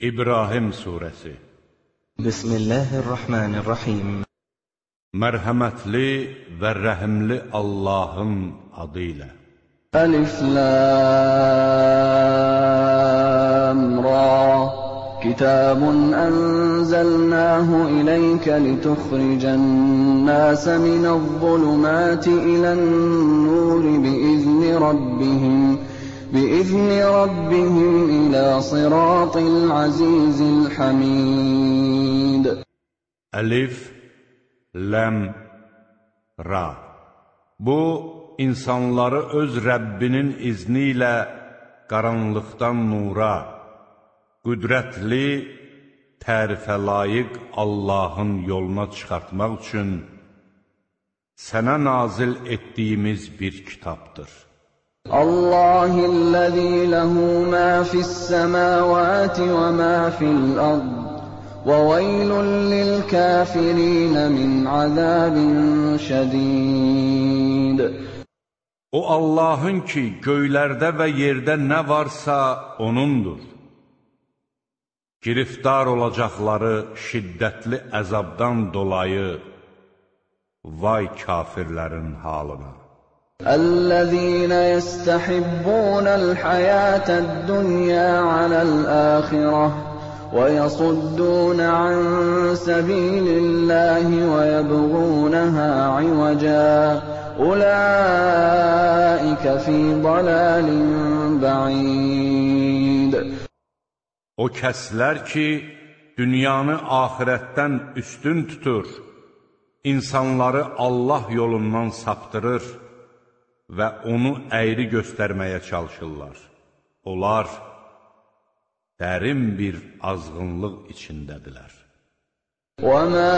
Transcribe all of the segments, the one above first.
İbrahim surəsi Bismillahirrahmanirrahim. Mərhəmətli və rəhimli Allahın adı ilə ألف لام را كتاب أنزلناه إليك لتخرج الناس من الظلمات إلى النور بإذن ربهم بإذن ربهم إلى صراط العزيز الحميد Əlif, Ləm, Ra Bu, insanları öz Rəbbinin izni ilə qaranlıqdan nura, qüdrətli, tərifə layiq Allahın yoluna çıxartmaq üçün sənə nazil etdiyimiz bir kitabdır. الله الذي له ما في السماوات وما في الأرض وويل للكافرين من عذاب شديد O Allahın ki, göylərdə və yerdə nə varsa O'nundur. Giriftar olacaqları şiddətli əzabdan dolayı vay kafirlərin halına. الذين يستحبون الحياة الدنيا على الآخرة ويصدون عن سبيل الله ويبغونها عوجا أولئك في ضلال بعيد. O kəslər ki, dünyanı axirətdən üstün tutur, insanları Allah yolundan saptırır. Və onu əyri göstərməyə çalışırlar. Onlar dərin bir azğınlıq içindədirlər. وما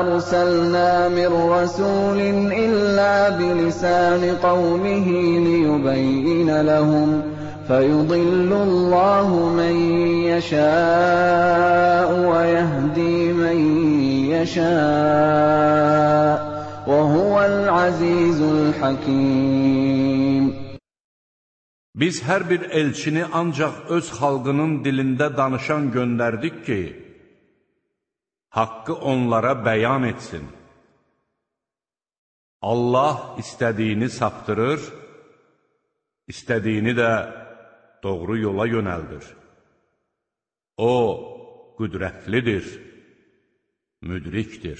أرسلنا من رسول إلا بلسان قومه ليبين لهم فيضل الله من يشاء ويهدي من يشاء وهو العزيز الحكيم Biz hər bir elçini ancaq öz xalqının dilində danışan göndərdik ki, haqqı onlara bəyan etsin. Allah istədiyini saptırır, istədiyini də doğru yola yönəldir. O, qüdrətlidir, müdrikdir.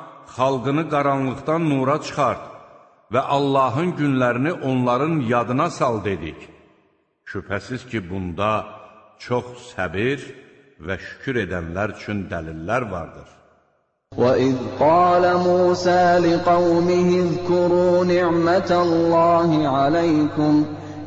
xalqını qaranlıqdan nura çıxart və Allahın günlərini onların yadına sal dedik. Şübhəsiz ki, bunda çox səbir və şükür edənlər üçün dəlillər vardır. وَإِذْ قَالَ مُوسَى لِقَوْمِهِ اذْكُرُوا نِعْمَةَ اللَّهِ عَلَيْكُمْ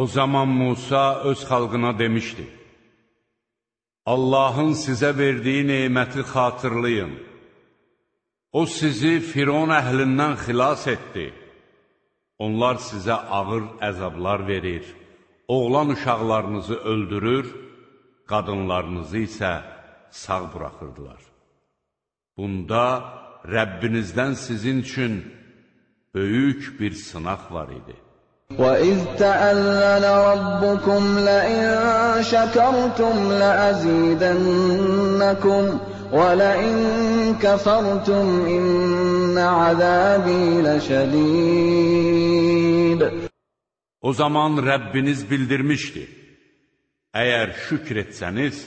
O zaman Musa öz xalqına demişdi, Allahın sizə verdiyi neyməti xatırlayın. O sizi Firon əhlindən xilas etdi. Onlar sizə ağır əzablar verir, oğlan uşaqlarınızı öldürür, qadınlarınızı isə sağ buraxırdılar. Bunda Rəbbinizdən sizin üçün böyük bir sınaq var idi. وَإِذْ تَأَذَّنَ رَبُّكُمْ لَئِن شَكَرْتُمْ لَأَزِيدَنَّكُمْ وَلَئِن كَفَرْتُمْ إِنَّ عَذَابِي لَشَدِيدٌ O zaman Rəbbiniz bildirmişdi, əgər şükr etsəniz,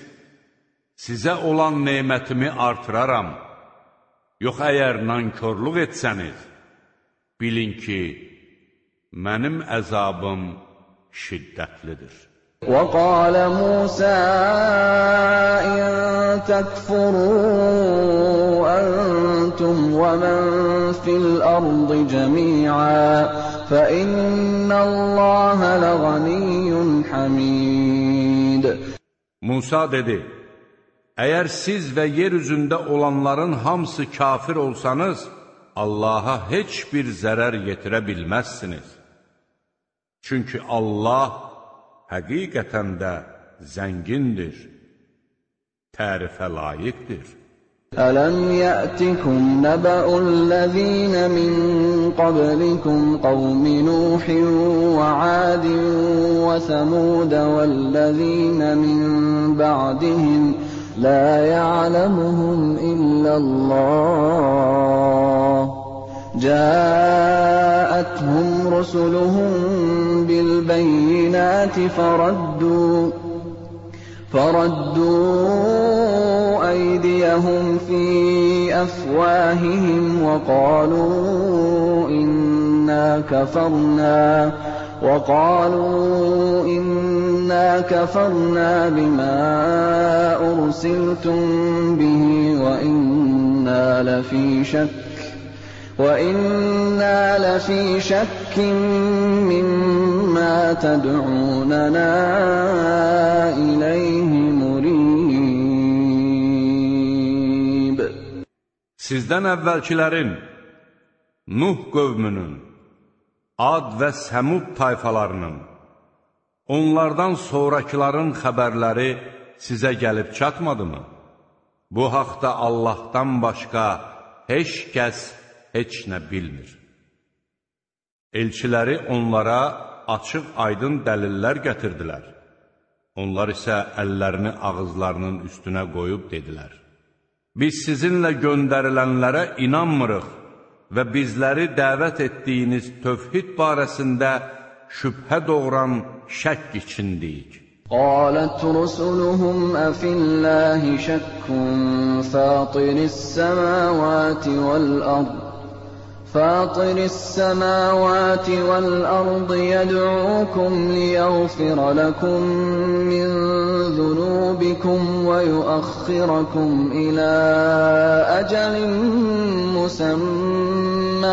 sizə olan neymətimi artıraram. Yox, əgər nankörlük etsəniz, bilin ki, mənim əzabım şiddətlidir. وقال موسى إن تكفروا أنتم ومن في الأرض جميعا فإن الله لغني حميد Musa dedi, Əgər siz və yer üzündə olanların hamısı kafir olsanız, Allaha heç bir zərər yetirə bilməzsiniz. Çünki Allah həqiqətən də zəngindir, tərifə layiqdir. Ələm yətikum nəbəul ləzīnə min qablikum qavmi Nuhin və Adin və Səmudə və ləzīnə min ba'dihim لا yələmuhum illə Allah. جاءتهم رسلهم بالبينات فردوا فردوا أيديهم في أفواههم وقالوا إنا كفرنا وقالوا إنا كفرنا بما أرسلتم به وإنا لفي شك وإنا لفي شك مما تدعوننا إليه مريب Sizdən əvvəlkilərin, Nuh qövmünün, Ad və Səmud tayfalarının, onlardan sonrakıların xəbərləri sizə gəlib çatmadımı? Bu haqda Allahdan başqa heç kəs heç nə bilmir. Elçiləri onlara açıq aydın dəlillər gətirdilər. Onlar isə əllərini ağızlarının üstünə qoyub dedilər. Biz sizinlə göndərilənlərə inanmırıq və bizləri dəvət etdiyiniz tövhid barəsində şübhə doğuran şəkk içindəyik. قالت رسلهم أفي الله شك فاطر السماوات والأرض فاطر السماوات والأرض يدعوكم ليغفر لكم من ذنوبكم ويؤخركم إلى أجل مسمى.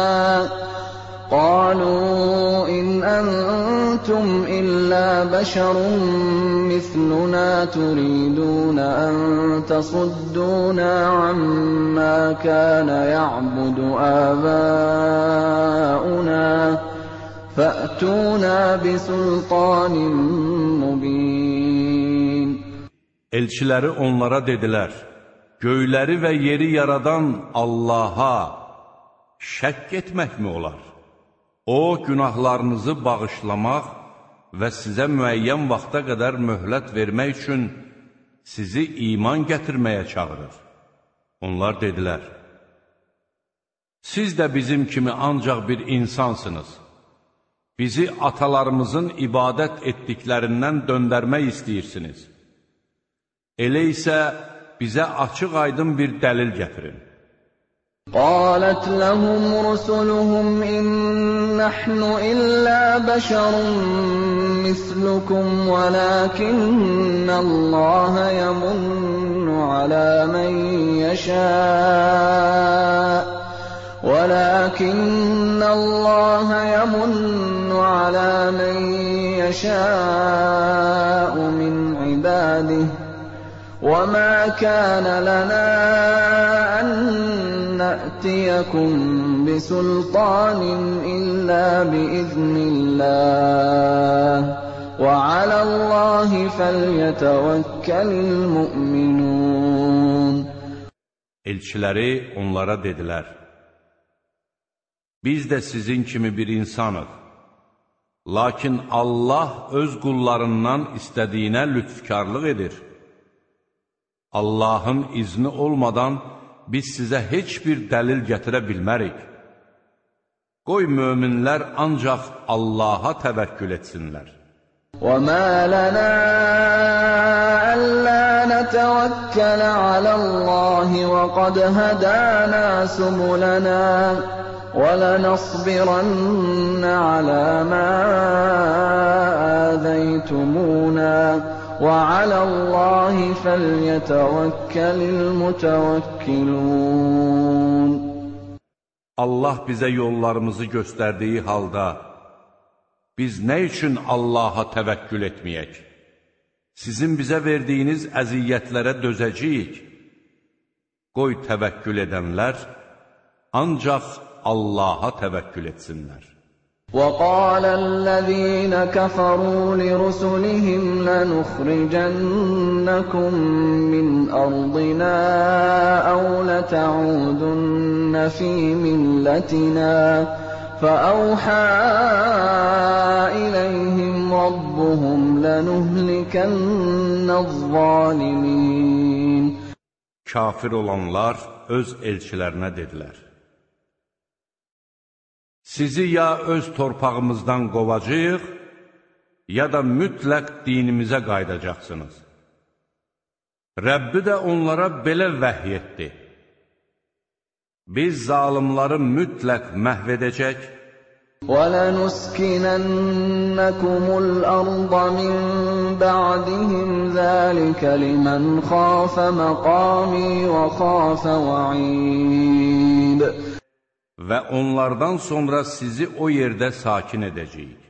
قالوا إن أنتم إلا بشر مثلنا تريدون أن تصدونا عما كان يعبد آباؤنا فأتونا بسلطان مبين Elçiləri onlara dedilər, göyləri və yeri yaradan Allaha şəkk etməkmi olar? O, günahlarınızı bağışlamaq və sizə müəyyən vaxta qədər möhlət vermək üçün sizi iman gətirməyə çağırır. Onlar dedilər, Siz də bizim kimi ancaq bir insansınız. Bizi atalarımızın ibadət etdiklərindən döndərmək istəyirsiniz. Elə isə bizə açıq aydın bir dəlil gətirin. قالت لهم رسلهم إن نحن إلا بشر مثلكم ولكن الله يمن على من يشاء ولكن الله يمن على من يشاء من عباده وما كان لنا نأتيكم بسلطان إلا بإذن الله وعلى الله فليتوكل المؤمنون Elçiləri onlara dedilər, Biz də sizin kimi bir insanıq. Lakin Allah öz qullarından istədiyinə lütfkarlıq edir. Allahın izni olmadan biz sizə heç bir dəlil gətirə bilmərik. Qoy möminlər ancaq Allaha təvəkkül etsinlər. وما لنا ألا نتوكل على الله وقد هدانا سبلنا ولنصبرن على ما آذيتمونا وعلى الله فليتوكل المتوكلون Allah bizə yollarımızı göstərdiyi halda biz nə üçün Allaha təvəkkül etməyək? Sizin bizə verdiyiniz əziyyətlərə dözəcəyik. Qoy təvəkkül edənlər ancaq Allaha təvəkkül etsinlər. وقال الذين كفروا لرسلهم لنخرجنكم من أرضنا أو لتعودن في ملتنا فأوحى إليهم ربهم لنهلكن الظالمين Kafir olanlar öz elçilərinə dedilər. Sizi ya öz torpağımızdan qovacaq, ya da mütləq dinimizə qaydacaqsınız. Rəbbi də onlara belə vəhy etdi. Biz zalimları mütləq məhv edəcək, وَلَنُسْكِنَنَّكُمُ الْأَرْضَ مِن بَعْدِهِمْ ذَٰلِكَ لِمَنْ خَافَ مَقَامِي وَخَافَ وَعِيدِ və onlardan sonra sizi o yerdə sakin edəcəyik.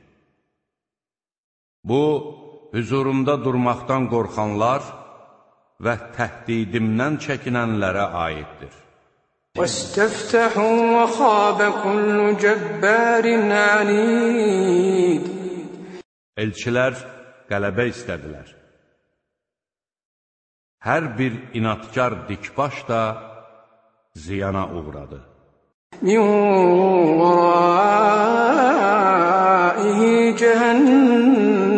Bu, hüzurumda durmaqdan qorxanlar və təhdidimdən çəkinənlərə aiddir. واستفتحوا وخاب كل جبار عنيد Elçilər qələbə istədilər. Hər bir inatkar dikbaş da ziyana uğradı. من ورائه جهنم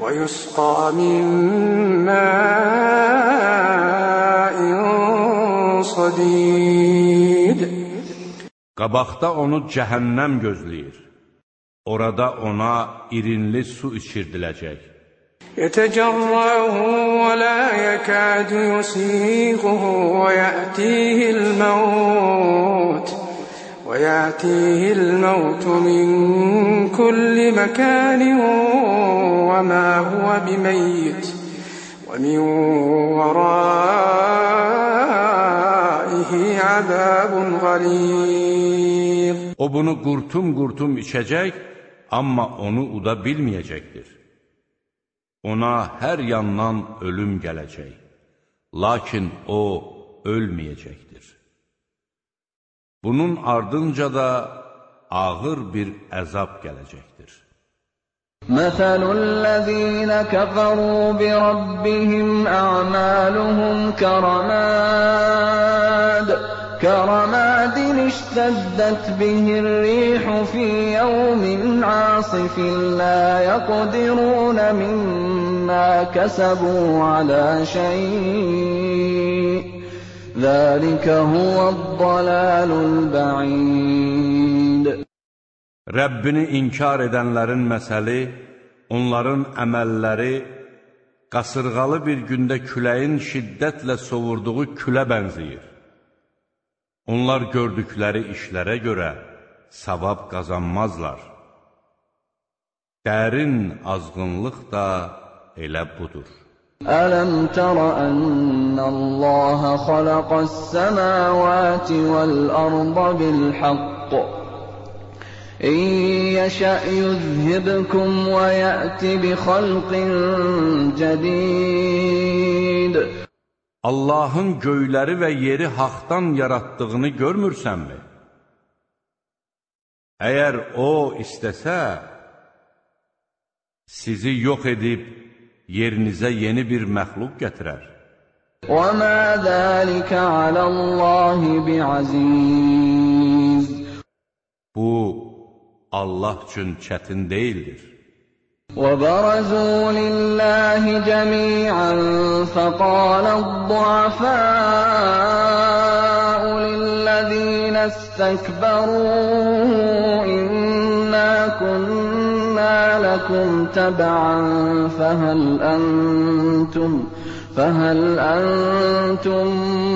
ويسقى من ماء صديد Qabaqda onu cəhənnəm gözləyir. Orada ona irinli su içirdiləcək. يتجرعه ولا يكاد يسيغه ويأتيه الموت ويأتيه الموت من كل مكان وما هو بميت ومن ورائه عذاب غليظ O bunu qurtum-qurtum içəcək, amma onu uda bilməyəcəkdir. Ona hər yandan ölüm gələcək, lakin o ölməyəcəkdir. Bunun ardınca da ağır bir əzab gələcəkdir. مثل الذين كفروا بربهم أعمالهم كرماد كرماد اشتدت به الريح في يوم عاصف لا يقدرون مما كسبوا على شيء ذلك هو الضلال البعيد Rəbbini inkar edənlərin məsəli, onların əməlləri qasırğalı bir gündə küləyin şiddətlə sovurduğu külə bənzəyir. Onlar gördükləri işlərə görə savab qazanmazlar. Dərin azğınlıq da elə budur. Ələm tərə ənnəlləhə xaləqəs səməvəti vəl-ərdə bil-haqq. İn yəşə yüzhibkum və yəti bi xalqin cədid. Allahın göyləri və yeri haqdan yarattığını görmürsənmi? Əgər O istəsə, sizi yox edib yerinizə yeni bir məxluq gətirər. وما ذلك على الله بعزيز Bu, Allah üçün çətin deyildir. وبرزوا لله جميعا فقال الضعفاء للذين استكبروا إنا كنا لكم تبعا فهل أنتم فهل أنتم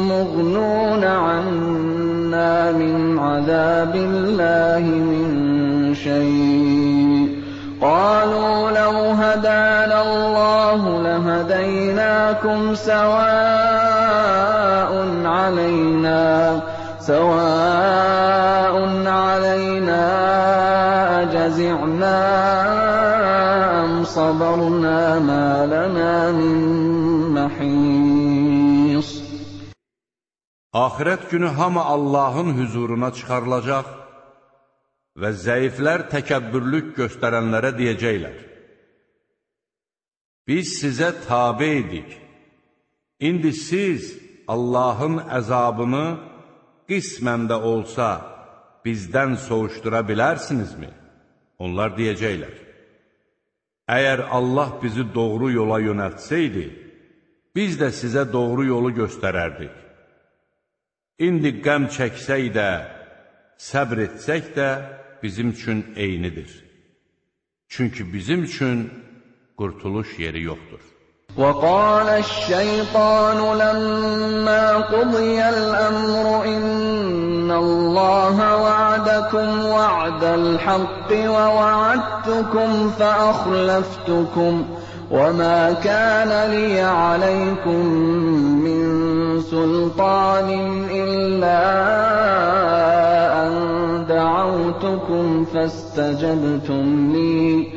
مغنون عنا من عذاب الله من شيء؟ قالوا لو هدانا الله لهديناكم سواء علينا سواء علينا أجزعنا أم صبرنا ما لنا من محيص Axirət günü hamı Allahın hüzuruna çıxarılacaq və zəiflər təkəbbürlük göstərənlərə deyəcəklər. Biz sizə tabe idik. İndi siz Allahın əzabını qismən də olsa bizdən soğuşdura bilərsinizmi? Onlar deyəcəklər. Əgər Allah bizi doğru yola yönəltsəydi, biz də sizə doğru yolu göstərərdik. İndi qəm çəksək də, səbr etsək də bizim üçün eynidir. Çünki bizim üçün qurtuluş yeri yoxdur. وقال الشيطان لما قضي الأمر إن الله وعدكم وعد الحق ووعدتكم فأخلفتكم وما كان لي عليكم من سلطان إلا أن دعوتكم فاستجبتم لي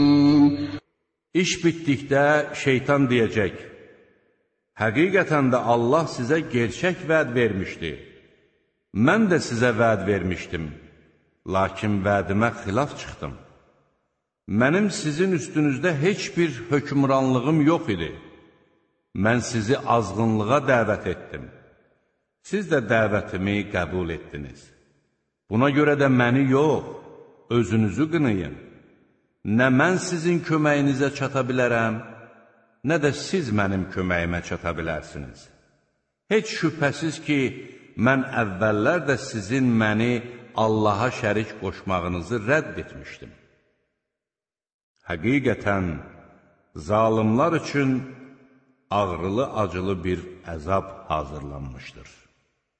İş bitdikdə şeytan deyəcək, Həqiqətən də Allah sizə gerçək vəd vermişdi. Mən də sizə vəd vermişdim, lakin vədimə xilaf çıxdım. Mənim sizin üstünüzdə heç bir hökmranlığım yox idi. Mən sizi azğınlığa dəvət etdim. Siz də dəvətimi qəbul etdiniz. Buna görə də məni yox, özünüzü qınayın. Nə mən sizin köməyinizə çata bilərəm, nə də siz mənim köməyimə çata bilərsiniz. Heç şübhəsiz ki, mən əvvəllər də sizin məni Allaha şərik qoşmağınızı rədd etmişdim. Həqiqətən, zalimlar üçün ağrılı-acılı bir əzab hazırlanmışdır.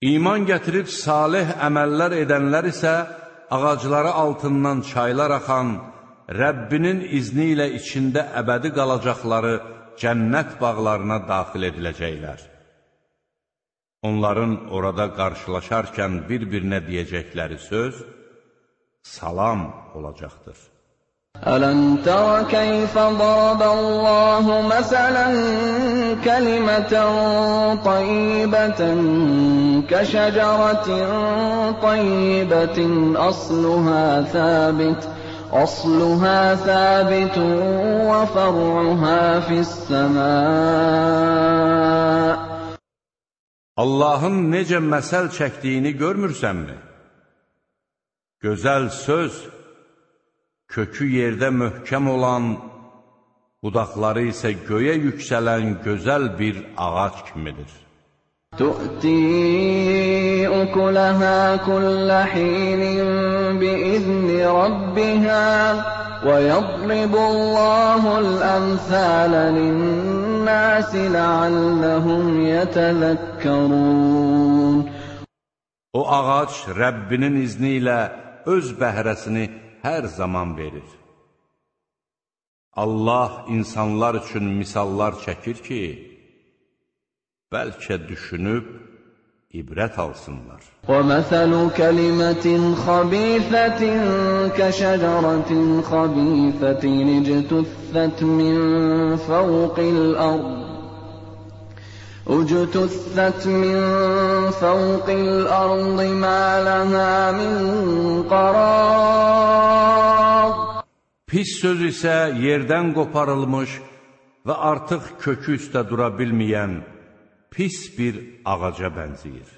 İman gətirib salih əməllər edənlər isə ağacları altından çaylar axan, Rəbbinin izni ilə içində əbədi qalacaqları cənnət bağlarına daxil ediləcəklər. Onların orada qarşılaşarkən bir-birinə deyəcəkləri söz salam olacaqdır. ألم تر كيف ضرب الله مثلا كلمة طيبة كشجرة طيبة أصلها ثابت أصلها ثابت وفرعها في السماء Allahın necə məsəl çəkdiyini görmürsənmi? Gözəl söz, kökü yerdə möhkəm olan, budaqları isə göyə yüksələn gözəl bir ağac kimidir. Tu'ti ukulaha kulla hinin bi'izni rabbiha və yadribullahu l-əmthalə linnəsi ləalləhum yətələkkərun. O ağac Rəbbinin izni ilə öz bəhrəsini hər zaman verir. Allah insanlar üçün misallar çəkir ki, bəlkə düşünüb ibrət alsınlar. وَمَثَلُ كَلِمَةٍ خَبِيثَةٍ كَشَجَرَةٍ خَبِيثَةٍ اجْتُثَّتْ مِنْ فَوْقِ الْأَرْضِ اجتثت من فوق الأرض ما لها من قرار Pis söz isə yerdən qoparılmış və artıq kökü üstə dura bilməyən pis bir ağaca bənzəyir.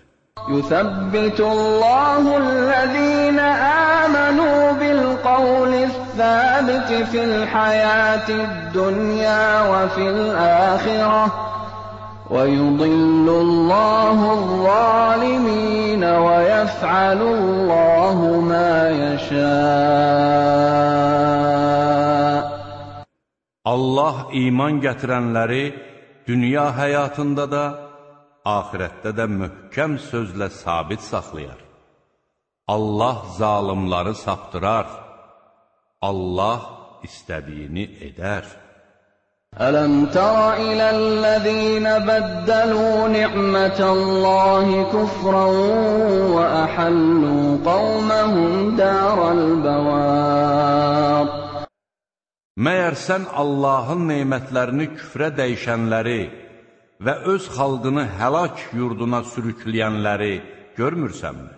يثبت الله الذين آمنوا بالقول الثابت ويضل الله الظالمين ويفعل الله ما يشاء Allah iman gətirənləri dünya həyatında da, axirətdə də möhkəm sözlə sabit saxlayar. Allah zalimları saptırar. Allah istədiyini edər. ألم تر إلى الذين بدلوا نعمة الله كفرا وأحلوا قومهم دار البوار Məyər sən Allahın neymətlərini küfrə dəyişənləri və öz xalqını həlak yurduna sürükləyənləri görmürsənmi?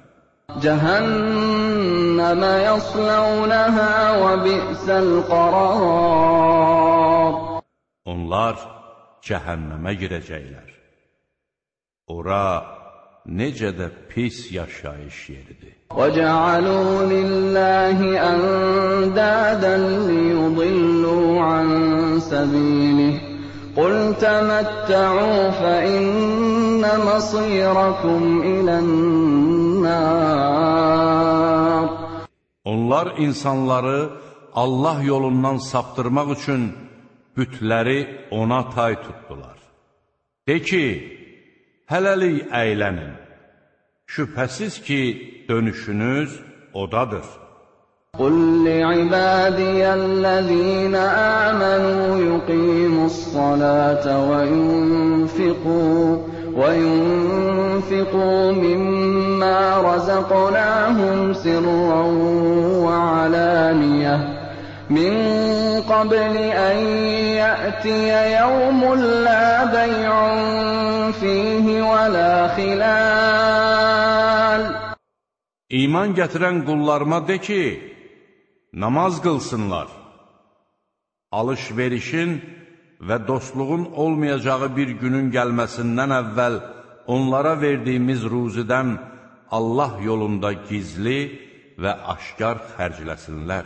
Cəhənnəmə yaslawnaha və bi'səl qarar Onlar cəhənnəmə girəcəklər. Ora necə də pis yaşayış yeridir. وَجَعَلُوا لِلَّهِ أَنْدَادًا لِيُضِلُّوا عَنْ سَبِيلِهِ قُلْ تَمَتَّعُوا فَإِنَّ مَصِيرَكُمْ إِلَى النَّارِ Onlar insanları Allah yolundan saptırmaq üçün bütləri ona tay tutdular. De ki, hələlik əylənin, şübhəsiz ki, dönüşünüz odadır. قل لعبادي الذين آمنوا يقيموا الصلاة وينفقوا وينفقوا مما رزقناهم سرا وعلانية من قبل أن يأتي يوم لا بيع فيه ولا خلال İman gətirən qullarıma de ki, namaz qılsınlar. Alış-verişin və dostluğun olmayacağı bir günün gəlməsindən əvvəl onlara verdiyimiz ruzidən Allah yolunda gizli və aşkar xərcləsinlər.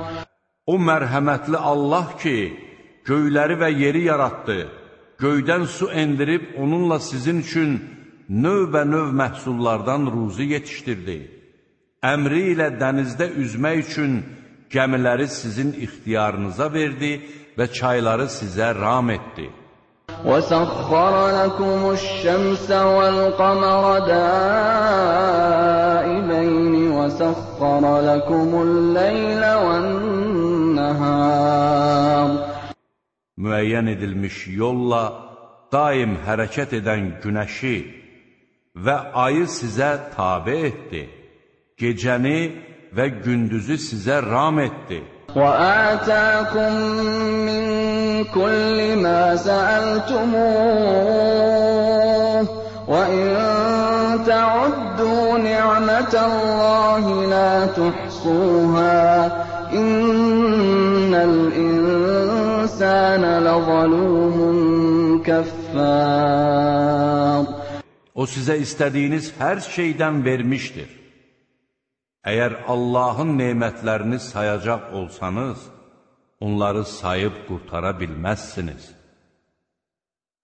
O mərhəmətli Allah ki, göyləri və yeri yaratdı, göydən su endirib onunla sizin üçün növbə-növ məhsullardan ruzi yetişdirdi. Əmri ilə dənizdə üzmək üçün gəmiləri sizin ixtiyarınıza verdi və çayları sizə ram etdi. وسخر لكم الشمس والقمر دائبين وسخر لكم الليل والنهار Müəyyən edilmiş yolla daim hərəkət edən günəşi və ayı sizə tabe etdi. Gecəni və gündüzü sizə ram etdi. وآتاكم من كل ما سألتموه وإن تعدوا نعمة الله لا تحصوها zalum kaffar O sizə istədiyiniz hər şeydən vermişdir. Əgər Allahın nemətlərini sayacaq olsanız, onları sayıb qurtara bilməzsiniz.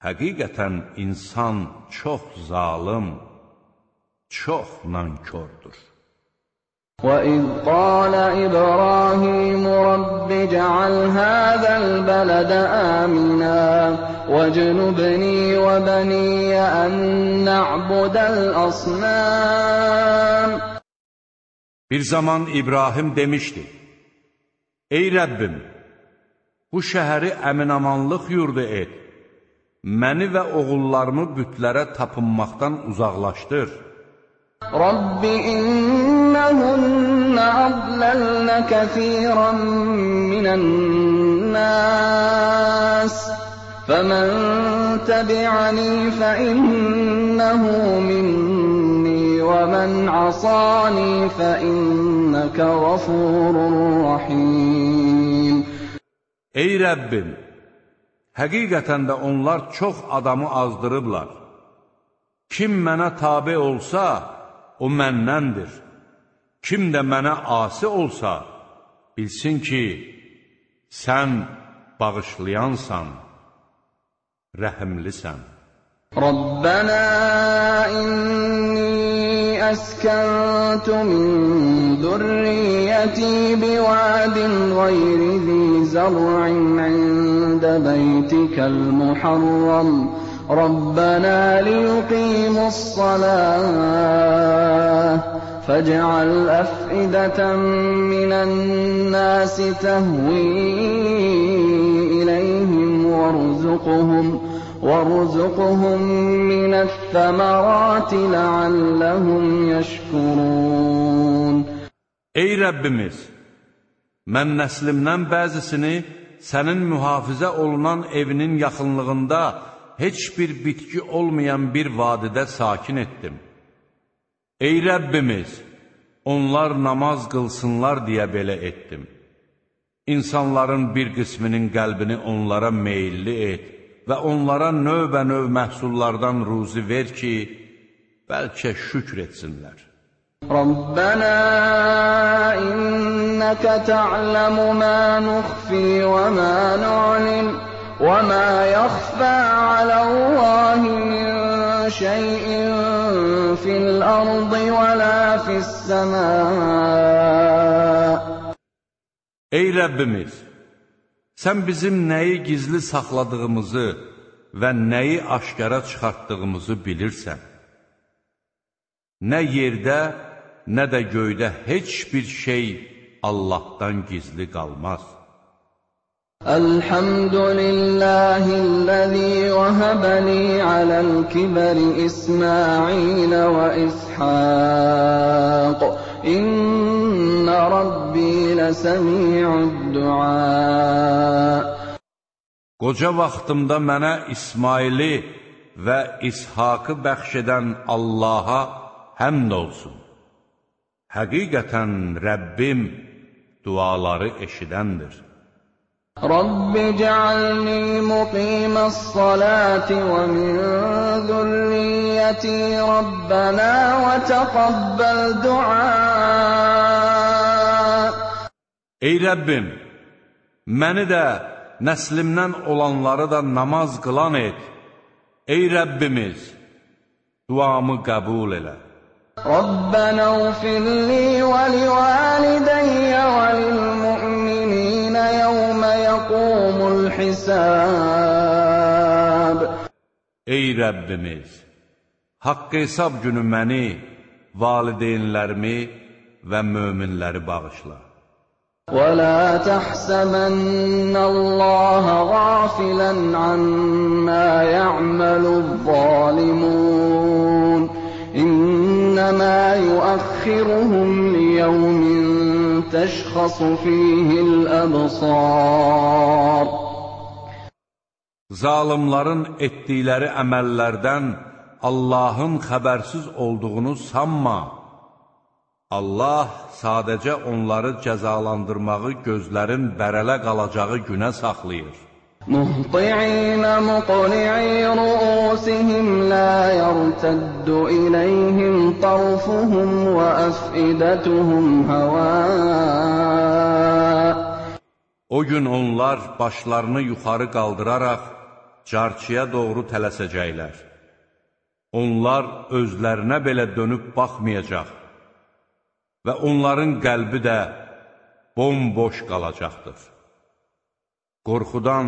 Həqiqətən insan çox zalım, çox nankördür. وَإِذْ قَالَ إِبْرَاهِيمُ رَبِّ اجْعَلْ هَٰذَا الْبَلَدَ آمِنًا وَاجْنُبْنِي وَبَنِيَّ أَن نَّعْبُدَ الْأَصْنَامَ Bir zaman İbrahim demişdi, Ey Rəbbim, bu şəhəri əminamanlıq yurdu et, məni və oğullarımı bütlərə tapınmaqdan uzaqlaşdır. Rabbi innəhunna adləlnə kəsirən minən nas فمن تبعني فإنه مني ومن عصاني فإنك غفور رحيم Ey Rəbbim, həqiqətən də onlar çox adamı azdırıblar. Kim mənə tabi olsa, o məndəndir. Kim də mənə asi olsa, bilsin ki, sən bağışlayansan, rəhimlisən. Rabbana inni askantu min zurriyyati biwadin ghayri zi zar'in 'inda baytikal muharram. ربنا ليقيموا الصلاة فاجعل أفئدة من الناس تهوي إليهم وارزقهم وارزقهم من الثمرات لعلهم يشكرون. Ey Rəbbimiz, mən nəslimdən bəzisini sənin mühafizə olunan evinin yaxınlığında heç bir bitki olmayan bir vadidə sakin etdim. Ey Rəbbimiz, onlar namaz qılsınlar deyə belə etdim. İnsanların bir qisminin qəlbini onlara meyilli et və onlara növbə-növ məhsullardan ruzi ver ki, bəlkə şükr etsinlər. Rabbana innaka ta'lamu ma nukhfi wa ma nu'lin yakhfa 'ala Allahi min shay'in fil ardi wa la fis samaa Ey Rəbbimiz, Sən bizim nəyi gizli saxladığımızı və nəyi aşkara çıxartdığımızı bilirsən. Nə yerdə, nə də göydə heç bir şey Allahdan gizli qalmaz. Elhamdülillahillazi vahaba li alal kibri İsmail və İshaq. إن ربي لسميع الدعاء Qoca vaxtımda mənə İsmaili və İshakı bəxş edən Allaha həmd olsun. Həqiqətən Rəbbim duaları eşidəndir. رب اجعلني مقيم الصلاة ومن ذريتي ربنا وتقبل دعاء Ey Rəbbim, məni də, nəslimdən olanları da namaz qılan et. Ey Rəbbimiz, duamı qəbul elə. Rabbana ufir li və livalidayya və lilmu'minina yaqumul hisab. Ey Rəbbimiz, haqq hesab günü məni, valideynlərimi və möminləri bağışla. ولا تحسبن الله غافلا عما يعمل الظالمون إنما يؤخرهم ليوم تشخص فيه الأبصار Zalimların etdikləri əməllərdən Allahın xəbərsiz olduğunu sanma. Allah sadəcə onları cəzalandırmağı gözlərin bərələ qalacağı günə saxlayır. Muqni'i ru'usihim la yartaddu ilayhim tarfuhum wa af'idatuhum hawa O gün onlar başlarını yuxarı qaldıraraq carçıya doğru tələsəcəklər. Onlar özlərinə belə dönüb baxmayacaq və onların qəlbi də bomboş qalacaqdır. Qorxudan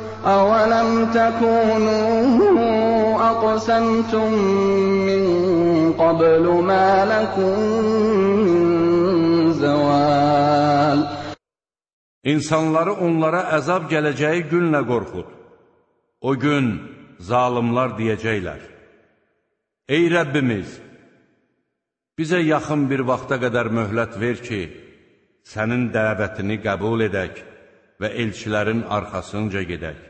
أولم تكونوا أقسمتم من قبل ما لكم من زوال İnsanları onlara əzab gələcəyi günlə qorxud. O gün zalimlar deyəcəklər, Ey Rəbbimiz, bizə yaxın bir vaxta qədər möhlət ver ki, sənin dəvətini qəbul edək və elçilərin arxasınca gedək.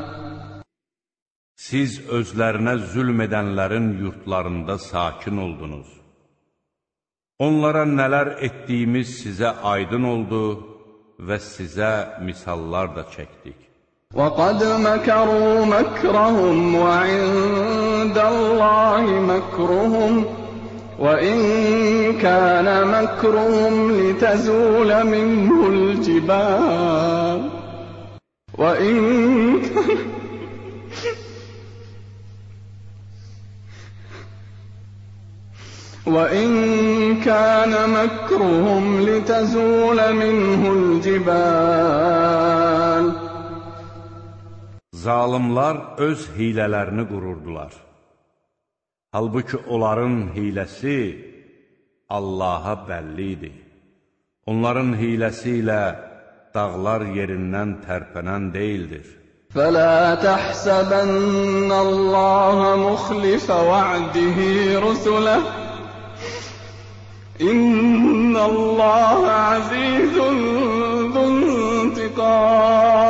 Siz özlərinə zülm edənlərin yurtlarında sakin oldunuz. Onlara nələr etdiyimiz sizə aydın oldu və sizə misallar da çəkdik. وقد مكروا مكرهم وعند الله مكرهم وإن كان مكرهم لتزول منه الجبال وإن كان وإن كان مكرهم لتزول منه الجبال Zalimlar öz hilələrini qururdular. Halbuki onların hiləsi Allaha bəllidir. Onların hiləsi ilə dağlar yerindən tərpənən deyildir. فلا تحسبن الله مخلف وعده رسله إن الله عزيز ذو انتقام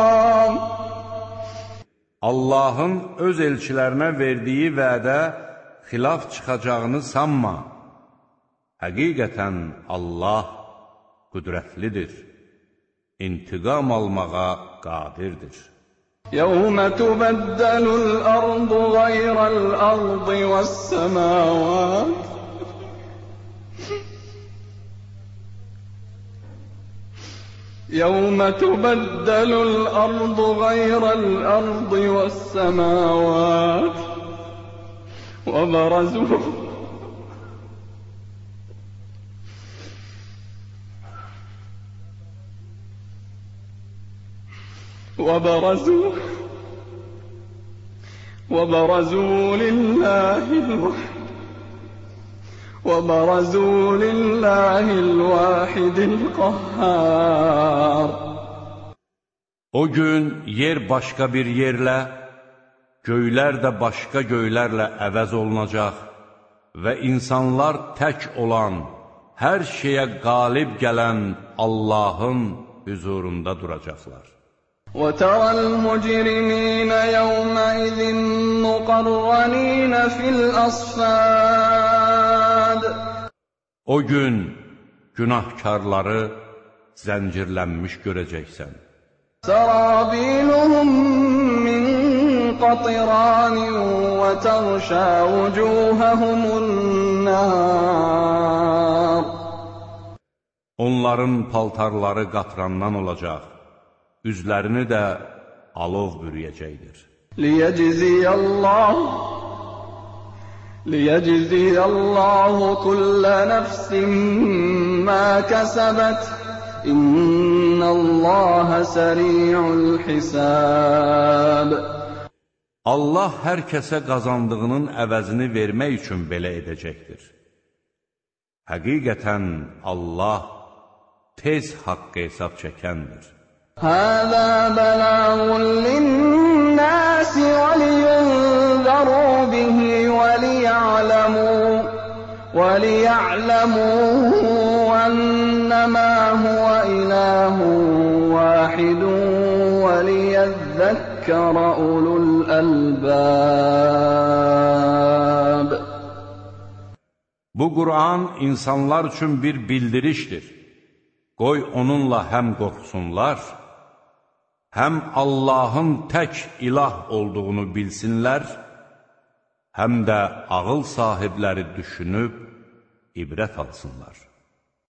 Allahın öz elçilərinə verdiyi vədə xilaf çıxacağını sanma. Həqiqətən Allah qüdrətlidir, intiqam almağa qadirdir. يوم تبدل الأرض غير الأرض والسماوات يوم تبدل الأرض غير الأرض والسماوات وبرزوا. وبرزوا. وبرزوا لله الوحيد. وبرزوا لله الواحد القهار O gün yer başqa bir yerlə, göylər də başqa göylərlə əvəz olunacaq və insanlar tək olan, hər şeyə qalib gələn Allahın hüzurunda duracaqlar. وترى المجرمين يومئذ مقرنين في الأصفاد O gün günahkarları zəncirlənmiş görəcəksən. Sarabiluhum min qatran və təğşa vucuhahumul nar Onların paltarları qatrandan olacaq, üzlərini də alov bürüyəcəkdir. Liyəcziyəllahu ليجزي الله كل نفس ما كسبت إن الله سريع الحساب Allah hər kəsə qazandığının əvəzini vermək üçün belə edəcəkdir. Həqiqətən Allah tez haqq hesab çəkəndir. هذا بلاغ للناس ولينذروا به وليعلموا وليعلموا أنما هو إله واحد وليذكر أولو الألباب Bu Qur'an insanlar üçün bir bildirişdir. Qoy onunla həm qorxsunlar, həm Allahın tək ilah olduğunu bilsinlər, həm də ağıl sahibləri düşünüb ibrət alsınlar.